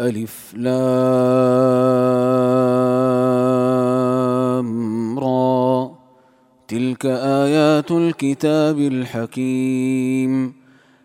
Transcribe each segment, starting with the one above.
ألف لام را تلك آيات الكتاب الحكيم.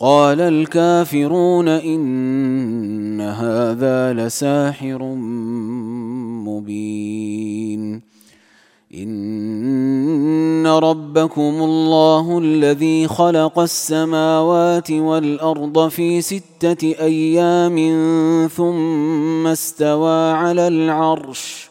قال الكافرون إن هذا لساحر مبين. إن ربكم الله الذي خلق السماوات والأرض في ستة أيام ثم استوى على العرش.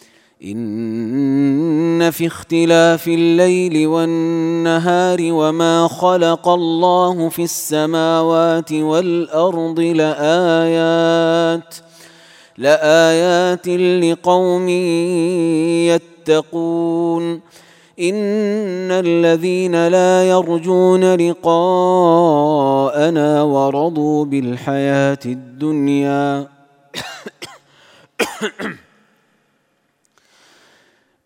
إن في اختلاف الليل والنهار وما خلق الله في السماوات والأرض لآيات لآيات لقوم يتقون. إن الذين لا يرجون لقاءنا ورضوا بالحياة الدنيا.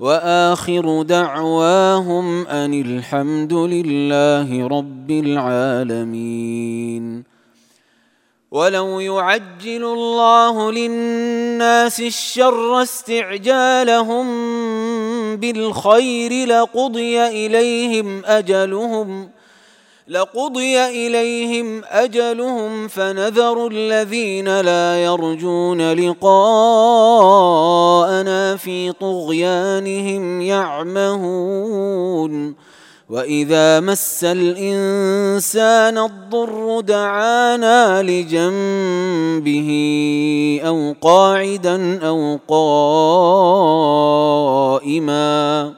وآخر دعواهم أن الحمد لله رب العالمين. ولو يعجل الله للناس الشر استعجالهم بالخير لقضي إليهم أجلهم لقضي إليهم أجلهم فنذر الذين لا يرجون لقاءنا في طغيانهم يعمهون. وإذا مس الإنسان الضر دعانا لجنبه أو قاعدا أو قائما.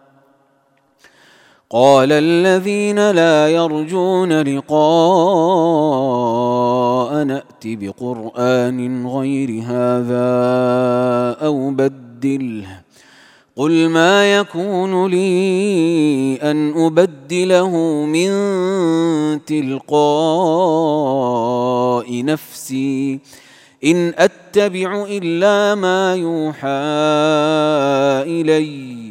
قال الذين لا يرجون لقاء نأت بقرآن غير هذا أو بدله. قل ما يكون لي أن أبدله من تلقاء نفسي. إن أتبع إلا ما يوحى اليّ.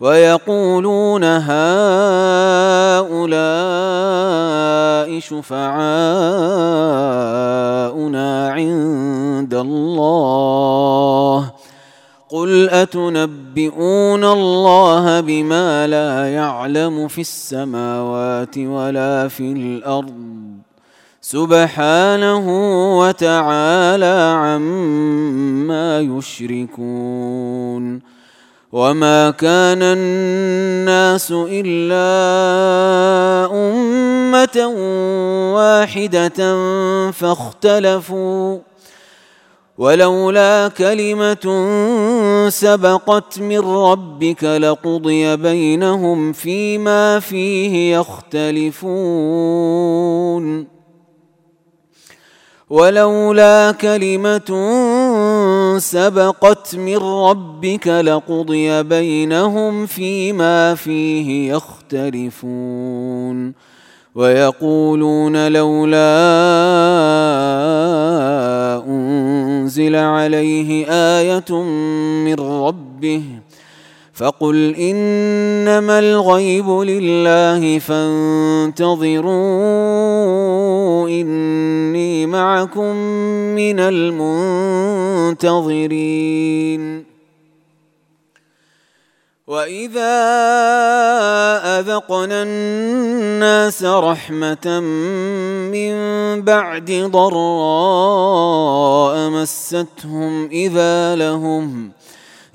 ويقولون هؤلاء شفعاؤنا عند الله. قل أتنبئون الله بما لا يعلم في السماوات ولا في الأرض؟ سبحانه وتعالى عما يشركون. وما كان الناس الا امه واحدة فاختلفوا ولولا كلمه سبقت من ربك لقضي بينهم فيما فيه يختلفون ولولا كلمه سبقت من ربك لقضي بينهم فيما فيه يختلفون ويقولون لولا أنزل عليه آية من ربه فقل إنما الغيب لله فانتظروا إني معكم من المنتظرين. وإذا أذقنا الناس رحمة من بعد ضراء مستهم إذا لهم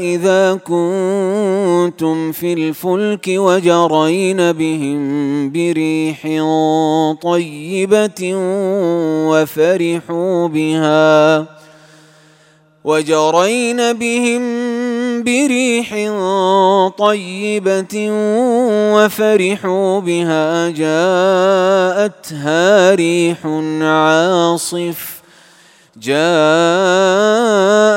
إذا كنتم في الفلك وجرين بهم بريح طيبة وفرحوا بها وجرين بهم بريح طيبة وفرحوا بها جاءتها ريح عاصف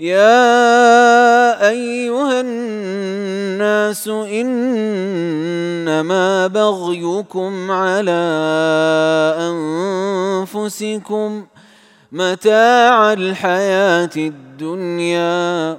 يا أيها الناس إنما بغيكم على أنفسكم متاع الحياة الدنيا.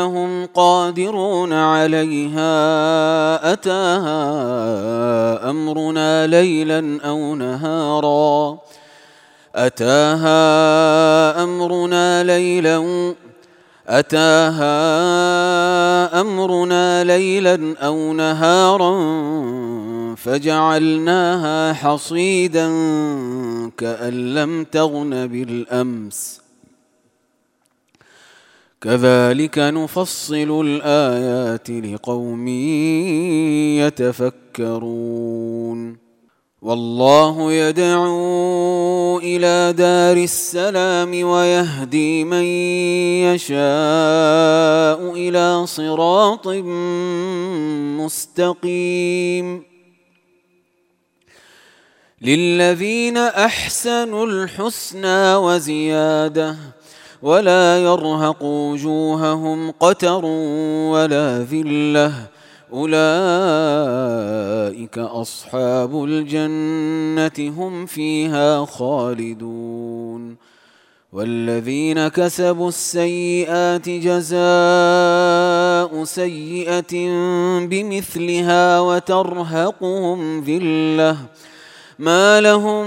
إنهم قادرون عليها أتاها أمرنا ليلا أو نهارا. أتاها أمرنا ليلا أتاها أمرنا ليلا أو نهارا. فجعلناها حصيدا كأن لم تغن بالأمس. كذلك نفصل الآيات لقوم يتفكرون. والله يدعو إلى دار السلام ويهدي من يشاء إلى صراط مستقيم. للذين أحسنوا الحسنى وزيادة ولا يرهق وجوههم قتر ولا ذلة. أولئك أصحاب الجنة هم فيها خالدون. والذين كسبوا السيئات جزاء سيئة بمثلها وترهقهم ذلة. ما لهم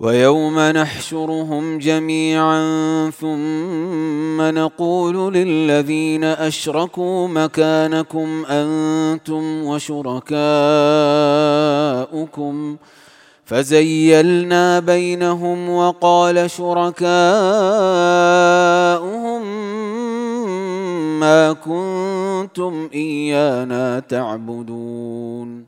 ويوم نحشرهم جميعا ثم نقول للذين أشركوا مكانكم أنتم وشركاؤكم. فزيلنا بينهم وقال شركاؤهم ما كنتم إيانا تعبدون.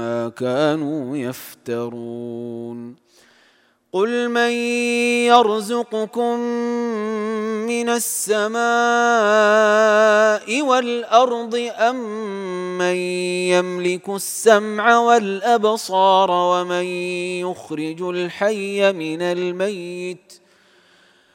ما كانوا يفترون. قل من يرزقكم من السماء والأرض أم من يملك السمع والأبصار ومن يخرج الحي من الميت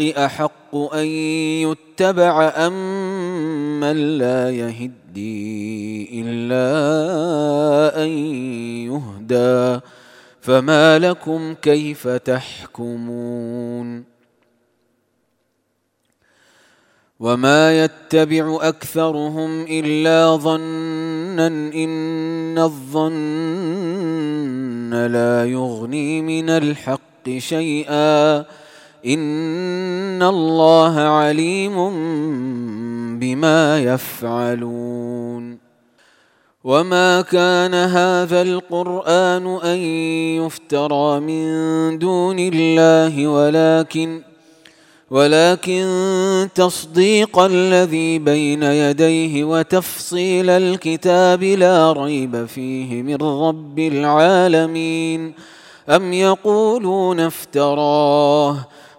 أحق الحق أن يتبع أم من لا يهدي إلا أن يهدى فما لكم كيف تحكمون وما يتبع أكثرهم إلا ظنا إن الظن لا يغني من الحق شيئا ان الله عليم بما يفعلون وما كان هذا القران ان يفترى من دون الله ولكن ولكن تصديق الذي بين يديه وتفصيل الكتاب لا ريب فيه من رب العالمين ام يقولون افتراه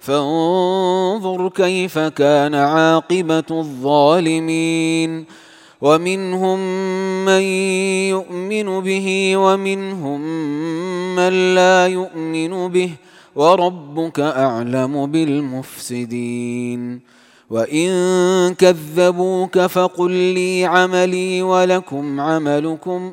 فانظر كيف كان عاقبة الظالمين. ومنهم من يؤمن به ومنهم من لا يؤمن به وربك أعلم بالمفسدين. وإن كذبوك فقل لي عملي ولكم عملكم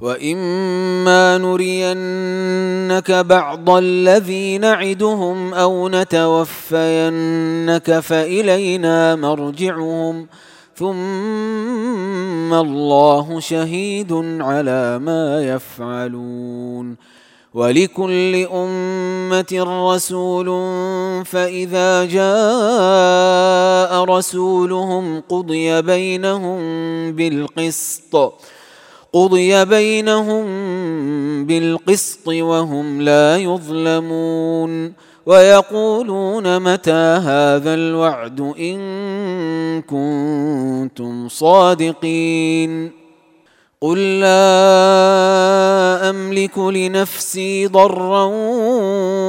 واما نرينك بعض الذي نعدهم أو نتوفينك فالينا مرجعهم ثم الله شهيد على ما يفعلون ولكل امه رسول فاذا جاء رسولهم قضي بينهم بالقسط قضي بينهم بالقسط وهم لا يظلمون ويقولون متى هذا الوعد إن كنتم صادقين قل لا أملك لنفسي ضرا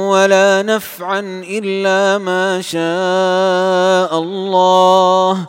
ولا نفعا إلا ما شاء الله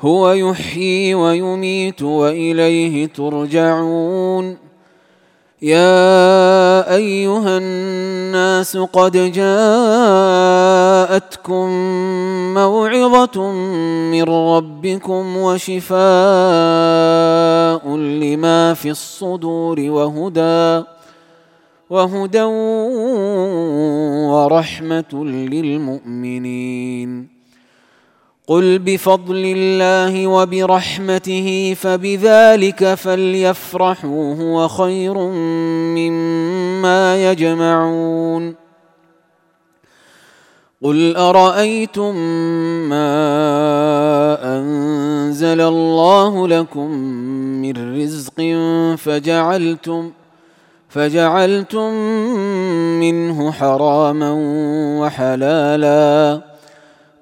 هو يحيي ويميت وإليه ترجعون. يا أيها الناس قد جاءتكم موعظة من ربكم وشفاء لما في الصدور وهدى وهدى ورحمة للمؤمنين. قل بفضل الله وبرحمته فبذلك فليفرحوا هو خير مما يجمعون قل ارايتم ما انزل الله لكم من رزق فجعلتم فجعلتم منه حراما وحلالا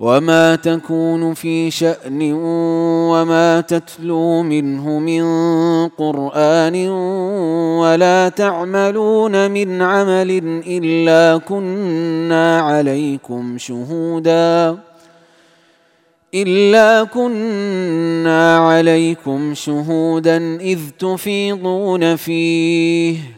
وما تكون في شان وما تتلو منه من قران ولا تعملون من عمل الا كنا عليكم شهودا الا كنا عليكم شهودا اذ تفيضون فيه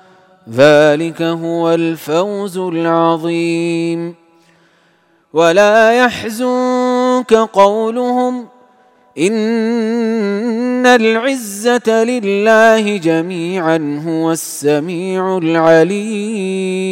ذلك هو الفوز العظيم. ولا يحزنك قولهم إن العزة لله جميعا هو السميع العليم.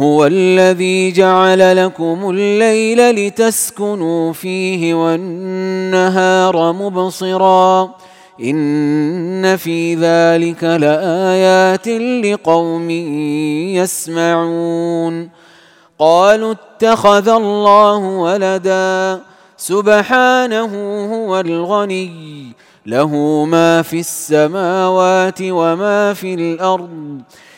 هو الذي جعل لكم الليل لتسكنوا فيه والنهار مبصرا. إن في ذلك لآيات لقوم يسمعون. قالوا اتخذ الله ولدا. سبحانه هو الغني. له ما في السماوات وما في الأرض.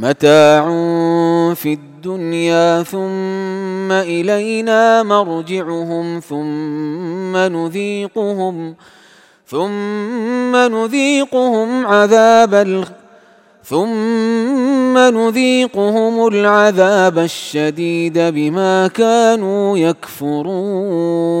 متاع في الدنيا ثم إلينا مرجعهم ثم نذيقهم ثم نذيقهم عذاب ثم نذيقهم العذاب الشديد بما كانوا يكفرون.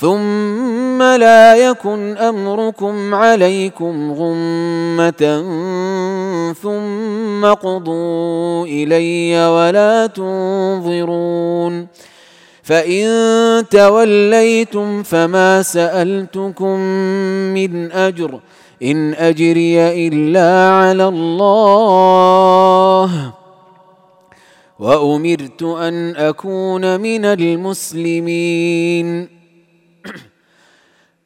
ثم لا يكن أمركم عليكم غمة ثم قضوا إلي ولا تنظرون فإن توليتم فما سألتكم من أجر إن أجري إلا على الله وأمرت أن أكون من المسلمين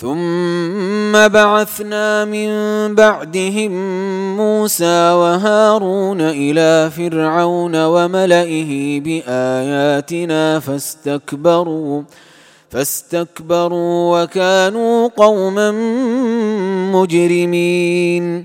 ثم بعثنا من بعدهم موسى وهارون إلى فرعون وملئه بآياتنا فاستكبروا فاستكبروا وكانوا قوما مجرمين.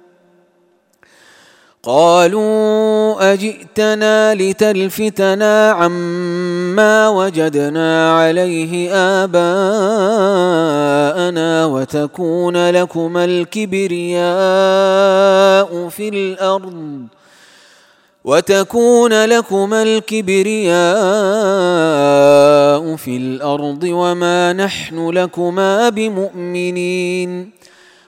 قالوا أجئتنا لتلفتنا عما وجدنا عليه آباءنا وتكون لكما الكبرياء في الأرض وتكون لكما الكبرياء في الأرض وما نحن لكما بمؤمنين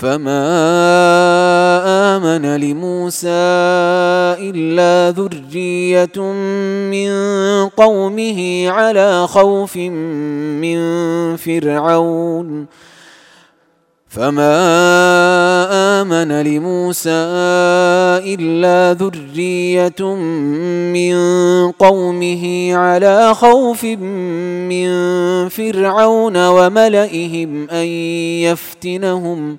فما امن لموسى الا ذريه من قومه على خوف من فرعون فما امن لموسى الا ذريه من قومه على خوف من فرعون وملئهم ان يفتنهم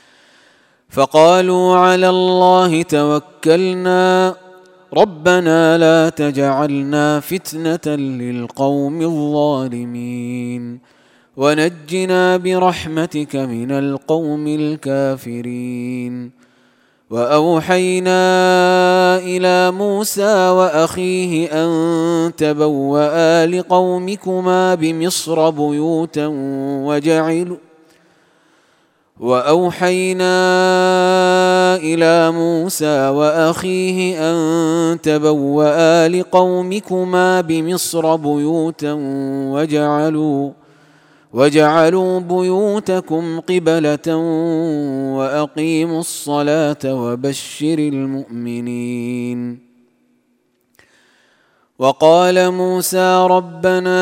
فقالوا على الله توكلنا. ربنا لا تجعلنا فتنة للقوم الظالمين. ونجنا برحمتك من القوم الكافرين. وأوحينا إلى موسى وأخيه أن تبوأ لقومكما بمصر بيوتا وجعلوا وأوحينا إلى موسى وأخيه أن تبوأ لقومكما بمصر بيوتا وجعلوا وجعلوا بيوتكم قبلة وأقيموا الصلاة وبشر المؤمنين. وقال موسى ربنا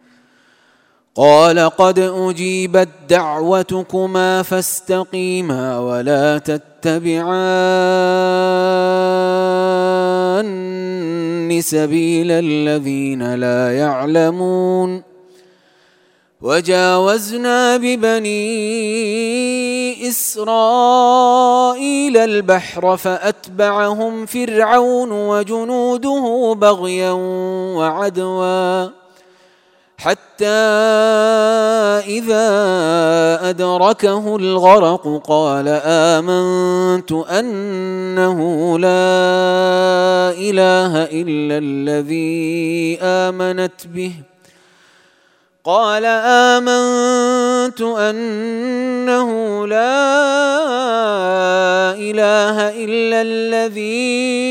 قال قد أجيبت دعوتكما فاستقيما ولا تتبعان سبيل الذين لا يعلمون. وجاوزنا ببني إسرائيل البحر فأتبعهم فرعون وجنوده بغيا وعدوا. حتى إذا أدركه الغرق قال آمنت أنه لا إله إلا الذي آمنت به. قال آمنت أنه لا إله إلا الذي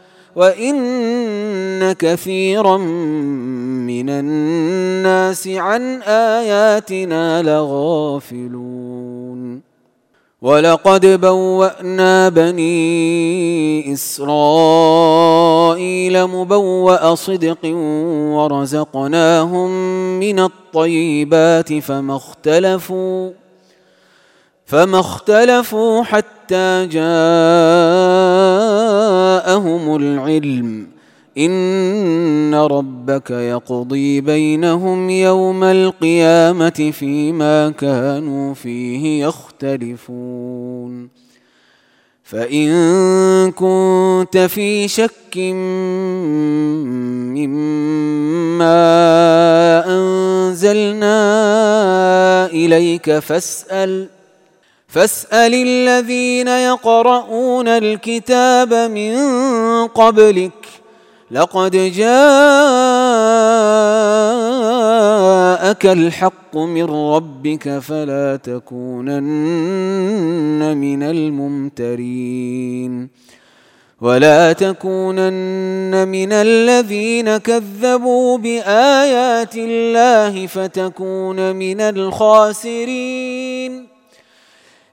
وإن كثيرا من الناس عن آياتنا لغافلون ولقد بوأنا بني إسرائيل مبوأ صدق ورزقناهم من الطيبات فما اختلفوا فما اختلفوا حتى جاءهم العلم إن ربك يقضي بينهم يوم القيامة فيما كانوا فيه يختلفون. فإن كنت في شك مما أنزلنا إليك فاسأل فاسأل الذين يقرؤون الكتاب من قبلك. لقد جاءك الحق من ربك فلا تكونن من الممترين. ولا تكونن من الذين كذبوا بآيات الله فتكون من الخاسرين.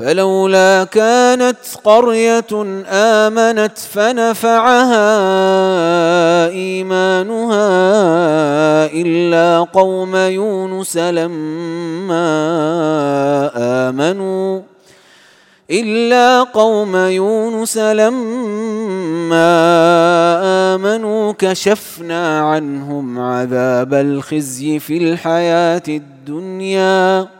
فلولا كانت قرية آمنت فنفعها إيمانها إلا قوم يونس لما آمنوا إلا قوم يونس لما آمنوا كشفنا عنهم عذاب الخزي في الحياة الدنيا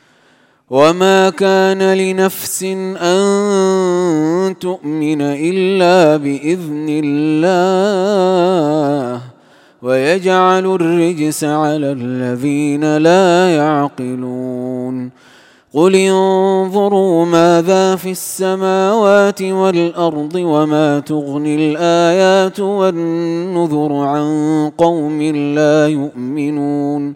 وما كان لنفس ان تؤمن الا باذن الله ويجعل الرجس على الذين لا يعقلون قل انظروا ماذا في السماوات والارض وما تغني الايات والنذر عن قوم لا يؤمنون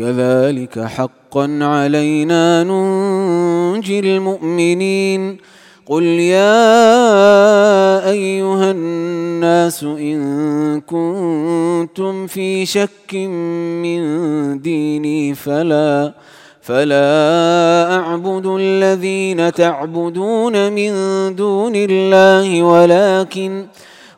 كذلك حقا علينا ننجي المؤمنين. قل يا أيها الناس إن كنتم في شك من ديني فلا فلا أعبد الذين تعبدون من دون الله ولكن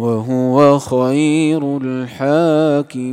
وهو خير الحاكمين.